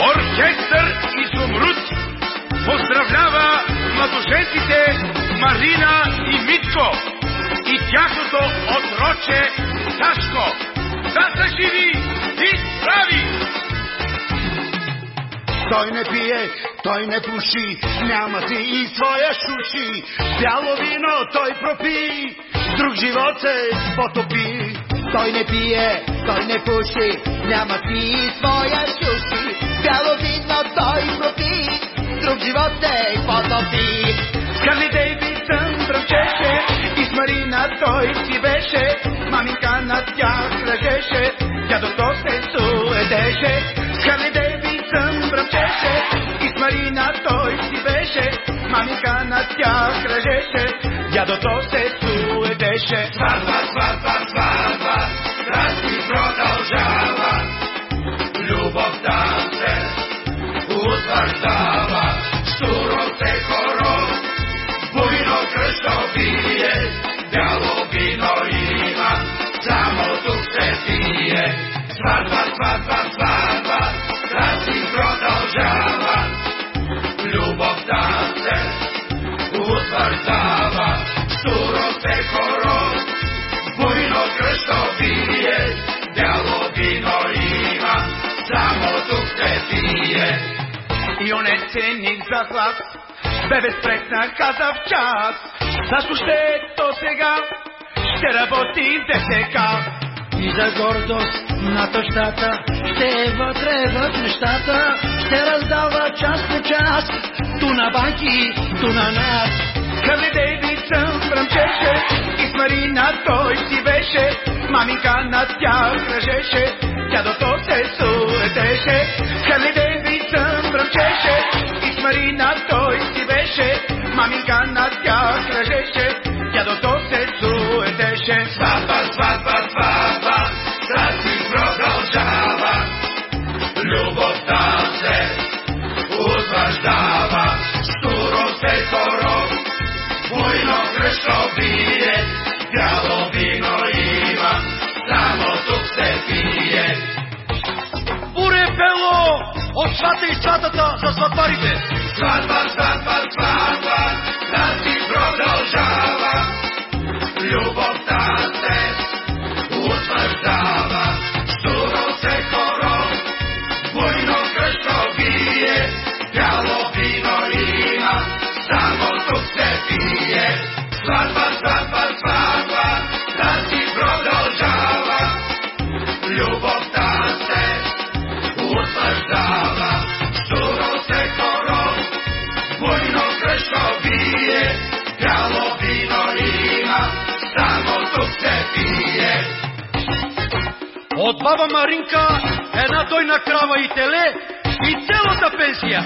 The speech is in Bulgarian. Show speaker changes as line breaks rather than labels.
Оркестър Изумруд поздравлява младоженците Марина и Митко и тяхното отроче Сашко. Да са живи и здрави!
Той не пие, той не пуши, няма си и своя шуши. Бяло вино той пропи, друг живот се потопи.
Той не пие, той не пуши, няма си и своя шуши. Бяло вино той пропи, друг живот се потопи.
С Харли Дейвидсън бръмчеше и с Марина той си беше. Маминка над тях ръжеше, дядото се суетеше. С Харли Дейвидсън бръмчеше и с Марина той си беше. Маминка над тях ръжеше, дядото се суетеше.
Сватба,
И оне ценник за хлад, бе безпресна каза в час. Защо ще то сега? Ще работи ДСК.
И за гордост на тъщата ще е вътре в нещата, ще раздава час по час, ту на банки, ту на нас.
Харли Дейвидсън бръмчеше и с Марина той си беше. Маминка над тях кръжеше, дядото се суетеше. Харли Дейвидсън бръмчеше и
от свата и сватата за сватбарите.
Сватба, сватба, сватба, да
От баба Маринка една дойна крава и теле и цялата пенсия.